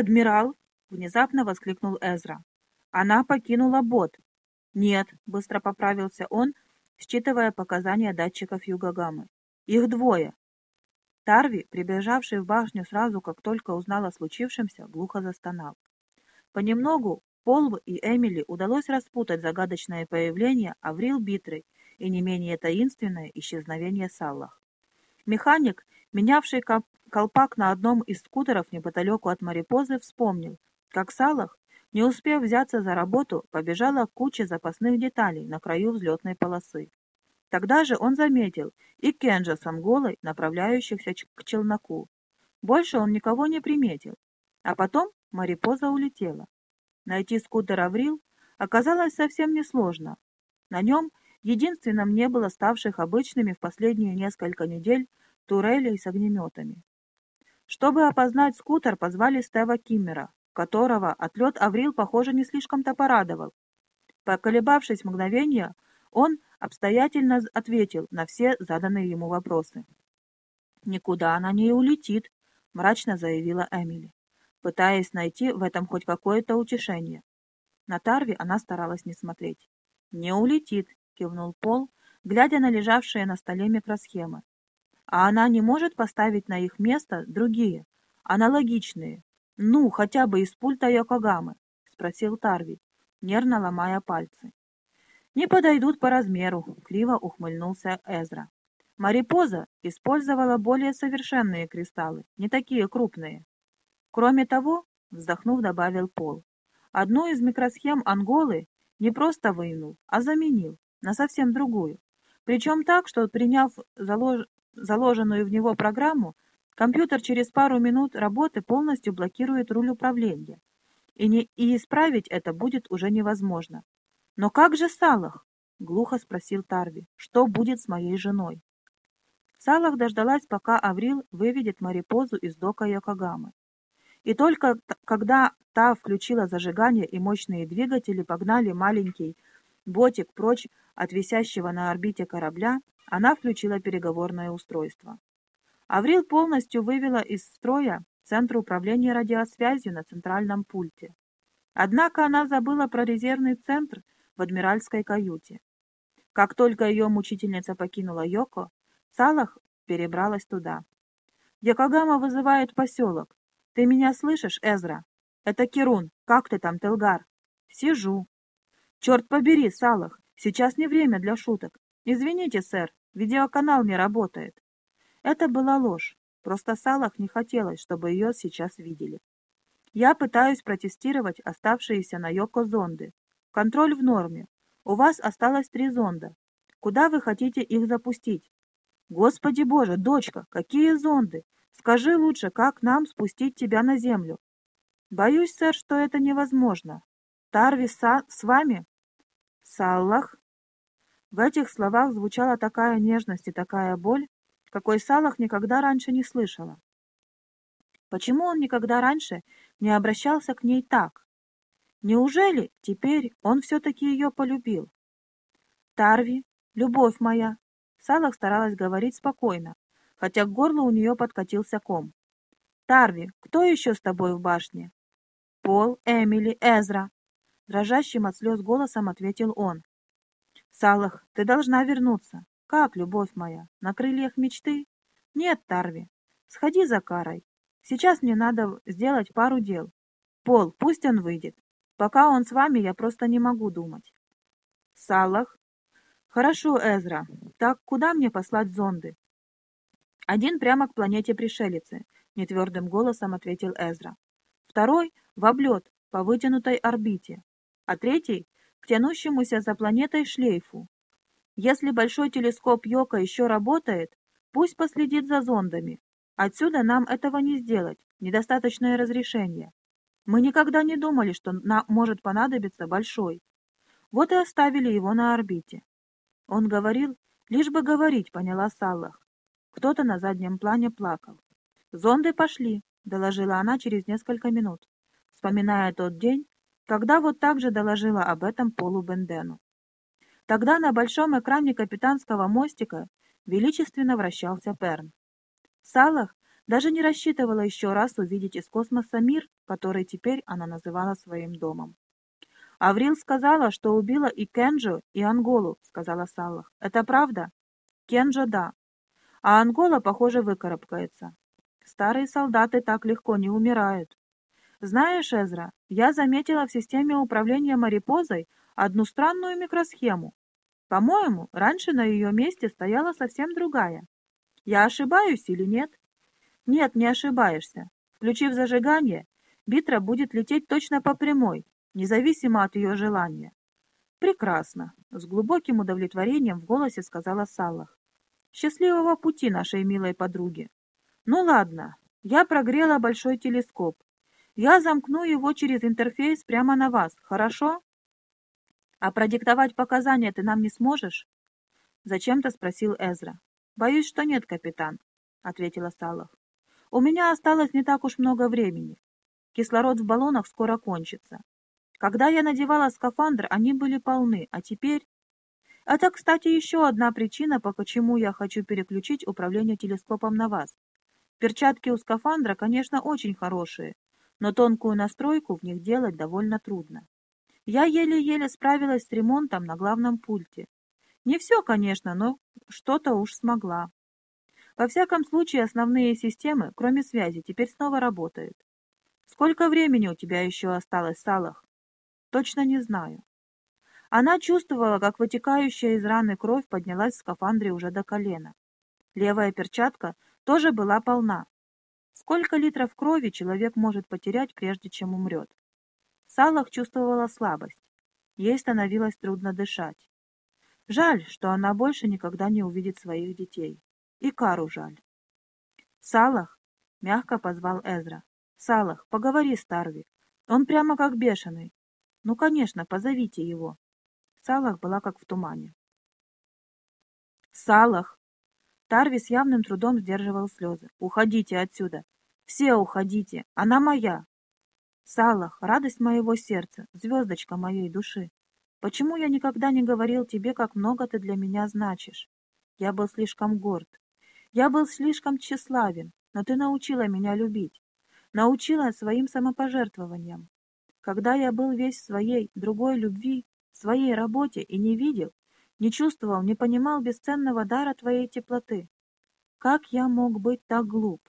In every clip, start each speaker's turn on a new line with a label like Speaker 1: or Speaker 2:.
Speaker 1: «Адмирал!» — внезапно воскликнул Эзра. «Она покинула бот». «Нет», — быстро поправился он, считывая показания датчиков Югагамы. «Их двое». Тарви, прибежавший в башню сразу, как только узнал о случившемся, глухо застонал. Понемногу Полу и Эмили удалось распутать загадочное появление Аврил Битры и не менее таинственное исчезновение Саллах. Механик, менявший колпак на одном из скутеров неподалеку от Марипозы, вспомнил, как Салах, не успев взяться за работу, побежала к куче запасных деталей на краю взлетной полосы. Тогда же он заметил и Кенджа с Анголой, направляющихся к челноку. Больше он никого не приметил. А потом Марипоза улетела. Найти скутер Аврил оказалось совсем несложно. На нем единственном не было ставших обычными в последние несколько недель турелей с огнеметами. Чтобы опознать скутер, позвали Стева Киммера, которого отлет Аврил, похоже, не слишком-то порадовал. Поколебавшись мгновение, он обстоятельно ответил на все заданные ему вопросы. «Никуда она не улетит», — мрачно заявила Эмили, пытаясь найти в этом хоть какое-то утешение. На Тарви она старалась не смотреть. «Не улетит», — кивнул Пол, глядя на лежавшие на столе микросхемы. «А она не может поставить на их место другие, аналогичные, ну, хотя бы из пульта Йокогамы?» — спросил Тарви, нервно ломая пальцы. «Не подойдут по размеру», — криво ухмыльнулся Эзра. Марипоза использовала более совершенные кристаллы, не такие крупные. Кроме того, вздохнув, добавил Пол, одну из микросхем Анголы не просто вынул, а заменил на совсем другую. Причем так, что, приняв залож... заложенную в него программу, Компьютер через пару минут работы полностью блокирует руль управления, и, не, и исправить это будет уже невозможно. «Но как же Салах?» — глухо спросил Тарви. «Что будет с моей женой?» Салах дождалась, пока Аврил выведет Марипозу из дока Йокогамы. И только когда та включила зажигание и мощные двигатели погнали маленький ботик прочь от висящего на орбите корабля, она включила переговорное устройство. Аврил полностью вывела из строя Центр управления радиосвязью на центральном пульте. Однако она забыла про резервный центр в адмиральской каюте. Как только ее мучительница покинула Йоко, Салах перебралась туда. «Якогама вызывает поселок. Ты меня слышишь, Эзра? Это Кирун. Как ты там, Телгар?» «Сижу». «Черт побери, Салах, сейчас не время для шуток. Извините, сэр, видеоканал не работает». Это была ложь, просто Салах не хотелось, чтобы ее сейчас видели. Я пытаюсь протестировать оставшиеся на Йоко зонды. Контроль в норме. У вас осталось три зонда. Куда вы хотите их запустить? Господи боже, дочка, какие зонды? Скажи лучше, как нам спустить тебя на землю? Боюсь, сэр, что это невозможно. Тарви Са с вами? Саллах? В этих словах звучала такая нежность и такая боль, какой Салах никогда раньше не слышала. Почему он никогда раньше не обращался к ней так? Неужели теперь он все-таки ее полюбил? Тарви, любовь моя. Салах старалась говорить спокойно, хотя к горлу у нее подкатился ком. Тарви, кто еще с тобой в башне? Пол, Эмили, Эзра. Дрожащим от слез голосом ответил он. Салах, ты должна вернуться. Как, любовь моя, на крыльях мечты? Нет, Тарви, сходи за Карой. Сейчас мне надо сделать пару дел. Пол, пусть он выйдет. Пока он с вами, я просто не могу думать. Салах. Хорошо, Эзра. Так куда мне послать зонды? Один прямо к планете пришелицы, нетвердым голосом ответил Эзра. Второй — в облет по вытянутой орбите, а третий — к тянущемуся за планетой шлейфу, если большой телескоп Йока еще работает, пусть последит за зондами. Отсюда нам этого не сделать, недостаточное разрешение. Мы никогда не думали, что нам может понадобиться большой. Вот и оставили его на орбите. Он говорил, лишь бы говорить, поняла Саллах. Кто-то на заднем плане плакал. «Зонды пошли», — доложила она через несколько минут, вспоминая тот день, когда вот так же доложила об этом Полу Бендену. Тогда на большом экране капитанского мостика величественно вращался Перн. Салах Даже не рассчитывала еще раз увидеть из космоса мир, который теперь она называла своим домом. «Аврил сказала, что убила и Кенджо, и Анголу», — сказала Саллах. «Это правда?» «Кенджо — да. А Ангола, похоже, выкарабкается. Старые солдаты так легко не умирают. Знаешь, Эзра, я заметила в системе управления Марипозой одну странную микросхему. По-моему, раньше на ее месте стояла совсем другая. Я ошибаюсь или нет? Нет, не ошибаешься. Включив зажигание, битра будет лететь точно по прямой, независимо от ее желания. Прекрасно, с глубоким удовлетворением в голосе сказала Саллах. Счастливого пути нашей милой подруге. Ну ладно, я прогрела большой телескоп. Я замкну его через интерфейс прямо на вас, хорошо? А продиктовать показания ты нам не сможешь? Зачем-то спросил Эзра. Боюсь, что нет, капитан, ответила Салах. У меня осталось не так уж много времени. Кислород в баллонах скоро кончится. Когда я надевала скафандр, они были полны, а теперь... Это, кстати, еще одна причина, по почему я хочу переключить управление телескопом на вас. Перчатки у скафандра, конечно, очень хорошие, но тонкую настройку в них делать довольно трудно. Я еле-еле справилась с ремонтом на главном пульте. Не все, конечно, но что-то уж смогла. Во всяком случае, основные системы, кроме связи, теперь снова работают. Сколько времени у тебя еще осталось, Салах? Точно не знаю. Она чувствовала, как вытекающая из раны кровь поднялась в скафандре уже до колена. Левая перчатка тоже была полна, Сколько литров крови человек может потерять, прежде чем умрет? Салах чувствовала слабость. Ей становилось трудно дышать. Жаль, что она больше никогда не увидит своих детей. И Кару жаль. «Салах!» — мягко позвал Эзра. «Салах, поговори с Тарви. Он прямо как бешеный. Ну, конечно, позовите его». Салах была как в тумане. «Салах!» Тарви с явным трудом сдерживал слезы. «Уходите отсюда! Все уходите! Она моя!» «Салах, радость моего сердца, звездочка моей души! Почему я никогда не говорил тебе, как много ты для меня значишь? Я был слишком горд. Я был слишком тщеславен, но ты научила меня любить. Научила своим самопожертвованиям. Когда я был весь в своей другой любви, своей работе и не видел, не чувствовал, не понимал бесценного дара твоей теплоты. Как я мог быть так глуп?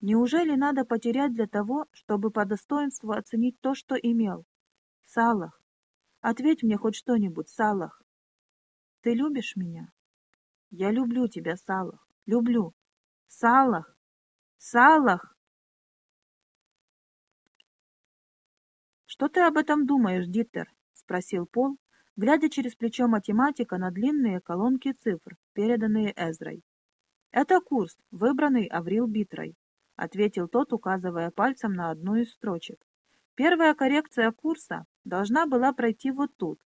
Speaker 1: Неужели надо потерять для того, чтобы по достоинству оценить то, что имел? Салах, ответь мне хоть что-нибудь, Салах. Ты любишь меня? Я люблю тебя, Салах, люблю. Салах, Салах! Что ты об этом думаешь, Диттер? Спросил Пол, глядя через плечо математика на длинные колонки цифр, переданные Эзрой. «Это курс, выбранный Аврил Битрой», — ответил тот, указывая пальцем на одну из строчек. «Первая коррекция курса должна была пройти вот тут».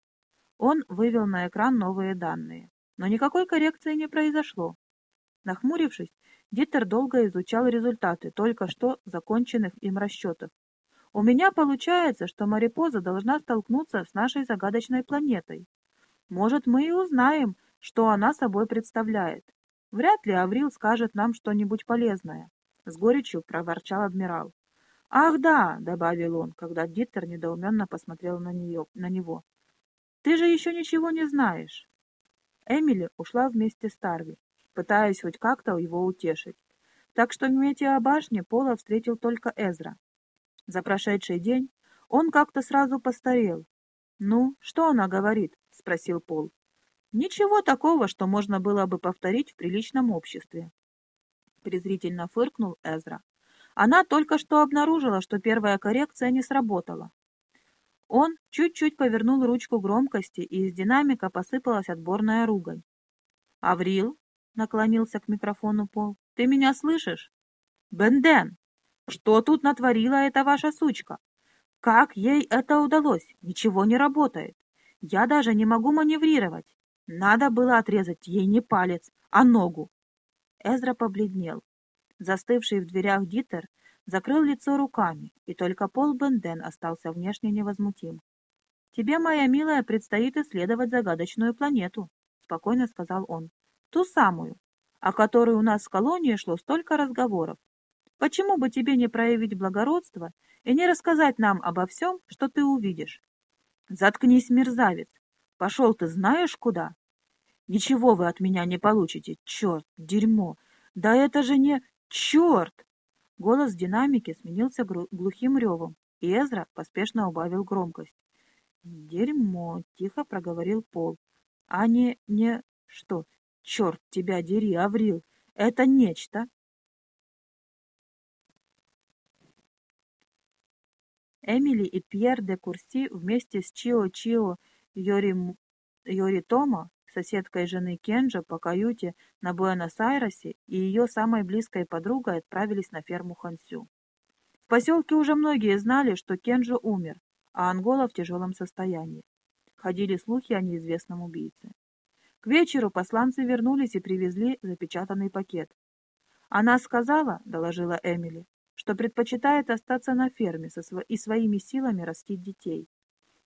Speaker 1: Он вывел на экран новые данные. Но никакой коррекции не произошло. Нахмурившись, Диттер долго изучал результаты только что законченных им расчетов у меня получается, что Марипоза должна столкнуться с нашей загадочной планетой. Может, мы и узнаем, что она собой представляет. Вряд ли Аврил скажет нам что-нибудь полезное. С горечью проворчал адмирал. «Ах да!» — добавил он, когда Диттер недоуменно посмотрел на, нее, на него. «Ты же еще ничего не знаешь!» Эмили ушла вместе с Тарви, пытаясь хоть как-то его утешить. Так что в метеобашне Пола встретил только Эзра. За прошедший день он как-то сразу постарел. «Ну, что она говорит?» — спросил Пол. «Ничего такого, что можно было бы повторить в приличном обществе», — презрительно фыркнул Эзра. «Она только что обнаружила, что первая коррекция не сработала». Он чуть-чуть повернул ручку громкости, и из динамика посыпалась отборная ругань. «Аврил?» — наклонился к микрофону Пол. «Ты меня слышишь?» «Бенден!» Что тут натворила эта ваша сучка? Как ей это удалось? Ничего не работает. Я даже не могу маневрировать. Надо было отрезать ей не палец, а ногу. Эзра побледнел. Застывший в дверях Дитер закрыл лицо руками, и только Пол Бенден остался внешне невозмутим. «Тебе, моя милая, предстоит исследовать загадочную планету», — спокойно сказал он. «Ту самую, о которой у нас в колонии шло столько разговоров. Почему бы тебе не проявить благородство и не рассказать нам обо всем, что ты увидишь? Заткнись, мерзавец! Пошел ты знаешь куда? Ничего вы от меня не получите, черт, дерьмо! Да это же не... Черт! Голос динамики сменился глухим ревом, и Эзра поспешно убавил громкость. «Дерьмо!» — тихо проговорил Пол. «А не... не... что? Черт тебя дери, Аврил! Это нечто!» Эмили и Пьер де Курси вместе с Чио-Чио Йори... Йоритомо, соседкой жены Кенджа по каюте на Буэнос-Айресе, и ее самой близкой подругой отправились на ферму Хансю. В поселке уже многие знали, что Кенджо умер, а Ангола в тяжелом состоянии. Ходили слухи о неизвестном убийце. К вечеру посланцы вернулись и привезли запечатанный пакет. «Она сказала, — доложила Эмили, — что предпочитает остаться на ферме со сво и своими силами растить детей.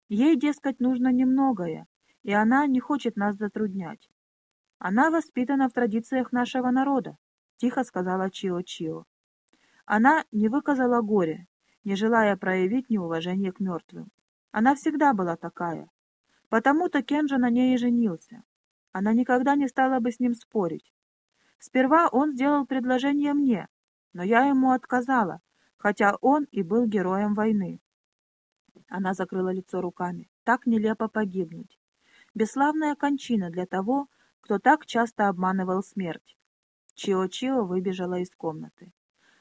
Speaker 1: Ей, дескать, нужно немногое, и она не хочет нас затруднять. Она воспитана в традициях нашего народа, — тихо сказала Чио-Чио. Она не выказала горя, не желая проявить неуважение к мертвым. Она всегда была такая. Потому-то Кенджа на ней и женился. Она никогда не стала бы с ним спорить. Сперва он сделал предложение мне, но я ему отказала, хотя он и был героем войны. Она закрыла лицо руками. Так нелепо погибнуть. Бесславная кончина для того, кто так часто обманывал смерть. Чио-Чио выбежала из комнаты.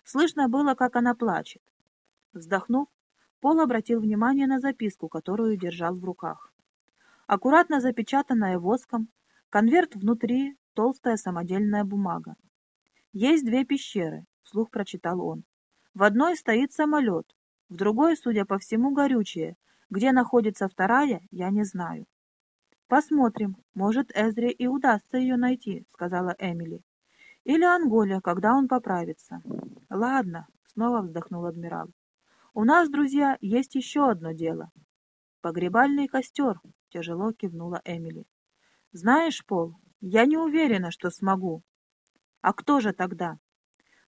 Speaker 1: Слышно было, как она плачет. Вздохнув, Пол обратил внимание на записку, которую держал в руках. Аккуратно запечатанная воском, конверт внутри, толстая самодельная бумага. «Есть две пещеры», — вслух прочитал он. «В одной стоит самолет, в другой, судя по всему, горючее. Где находится вторая, я не знаю». «Посмотрим, может, Эзре и удастся ее найти», — сказала Эмили. «Или Анголя, когда он поправится». «Ладно», — снова вздохнул адмирал. У нас, друзья, есть еще одно дело. Погребальный костер, тяжело кивнула Эмили. Знаешь, Пол, я не уверена, что смогу. А кто же тогда?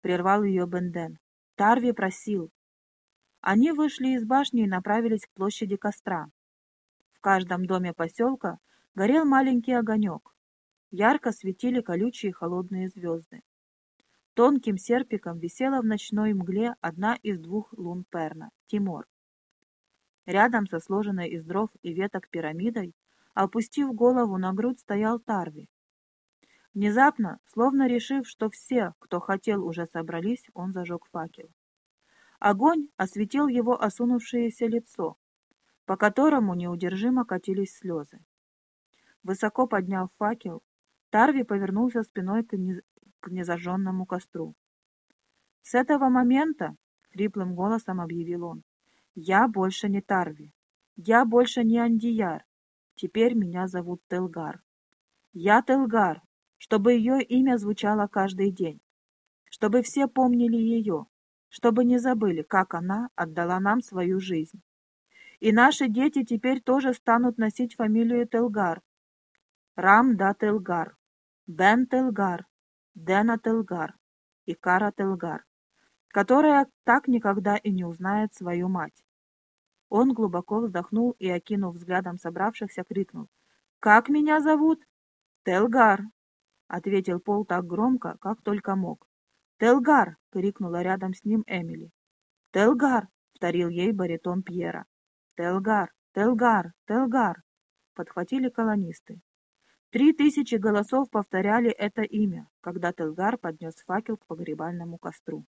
Speaker 1: Прервал ее Бенден. Тарви просил. Они вышли из башни и направились к площади костра. В каждом доме поселка горел маленький огонек. Ярко светили колючие холодные звезды. Тонким серпиком висела в ночной мгле одна из двух лун Перна — Тимор. Рядом со сложенной из дров и веток пирамидой, опустив голову на грудь, стоял Тарви. Внезапно, словно решив, что все, кто хотел, уже собрались, он зажег факел. Огонь осветил его осунувшееся лицо, по которому неудержимо катились слезы. Высоко подняв факел, Тарви повернулся спиной к, к незажженному костру. «С этого момента, — хриплым голосом объявил он, — я больше не Тарви, я больше не Андияр, теперь меня зовут Телгар. Я Телгар, чтобы ее имя звучало каждый день, чтобы все помнили ее, чтобы не забыли, как она отдала нам свою жизнь. И наши дети теперь тоже станут носить фамилию Телгар. Рам да Телгар, Бен Телгар, Дэна Телгар и Кара Телгар, которая так никогда и не узнает свою мать. Он глубоко вздохнул и, окинув взглядом собравшихся, крикнул. «Как меня зовут?» «Телгар», — ответил Пол так громко, как только мог. «Телгар!» — крикнула рядом с ним Эмили. «Телгар!» — вторил ей баритон Пьера. «Телгар! Телгар! Телгар!» — подхватили колонисты. Три тысячи голосов повторяли это имя, когда Телгар поднес факел к погребальному костру.